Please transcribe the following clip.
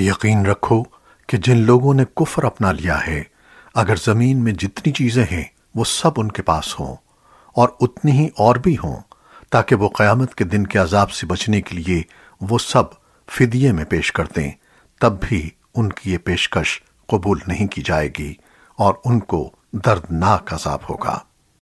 یقین رکھو کہ جن لوگوں نے کفر اپنا لیا ہے، اگر زمین میں جتنی چیزیں ہیں، وہ سب ان کے پاس ہوں اور اتنی ہی اور بھی ہوں، تاکہ وہ قیامت کے دن کے عذاب سے بچنے کے لیے وہ سب فدیے میں پیش کر دیں، تب بھی ان کی یہ پیشکش قبول نہیں کی جائے گی اور ان کو دردناک عذاب ہوگا۔